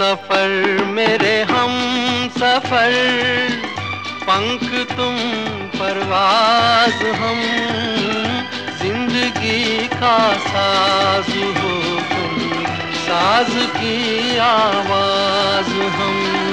सफ़र, मेरे हम सफ़र। पंख तुम परवाज हम। ज़िंदगी का साज हो तुम। साज की आवाज़ हम।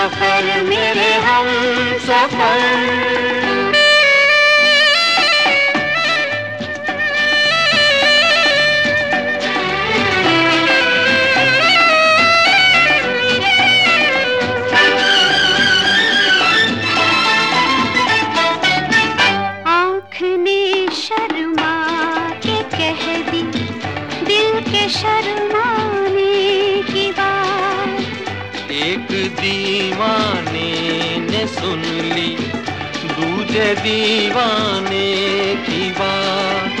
सफ़र मेरे हम सफ़र। शर्माने की दीवाने ने सुन ली दूजे दीवाने की बात।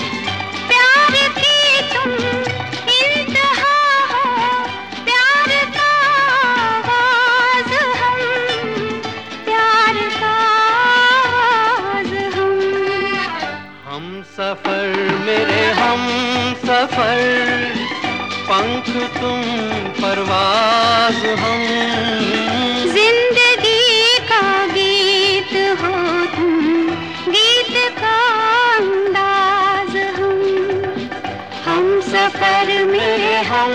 पंख तुम परवाज हम। ज़िंदगी का गीत हो तुम, गीत का अंदाज हम। हम सफ़र मेरे हम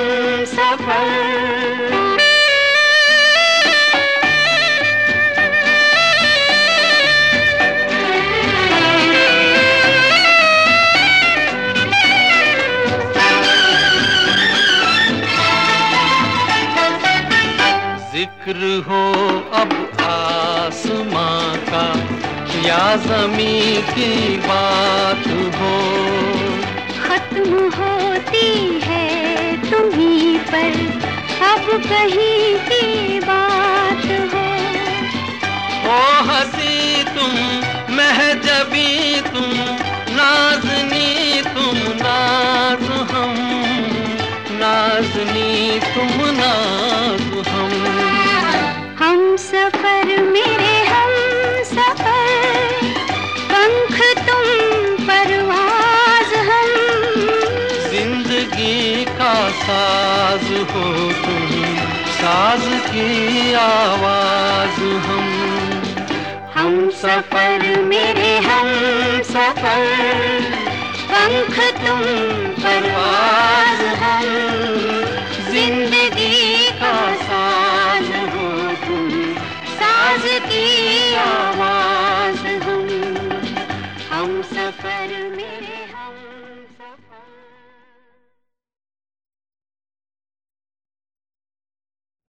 सफ़र ज़िक्र हो अब आसमां का या जमी की बात हो। खत्म होती है तुम्हीं पर अब कहीं की बात हो। ओ हसी तुम महजबी तुम नाजनी तुम नाज हम नाजनी तुम नाज हम। हम सफ़र मेरे हम सफ़र। पंख तुम परवाज हम। ज़िंदगी का साज हो तुम साज की आवाज़ हम। हम सफ़र मेरे हम सफ़र। पंख तुम सफ़र मेरे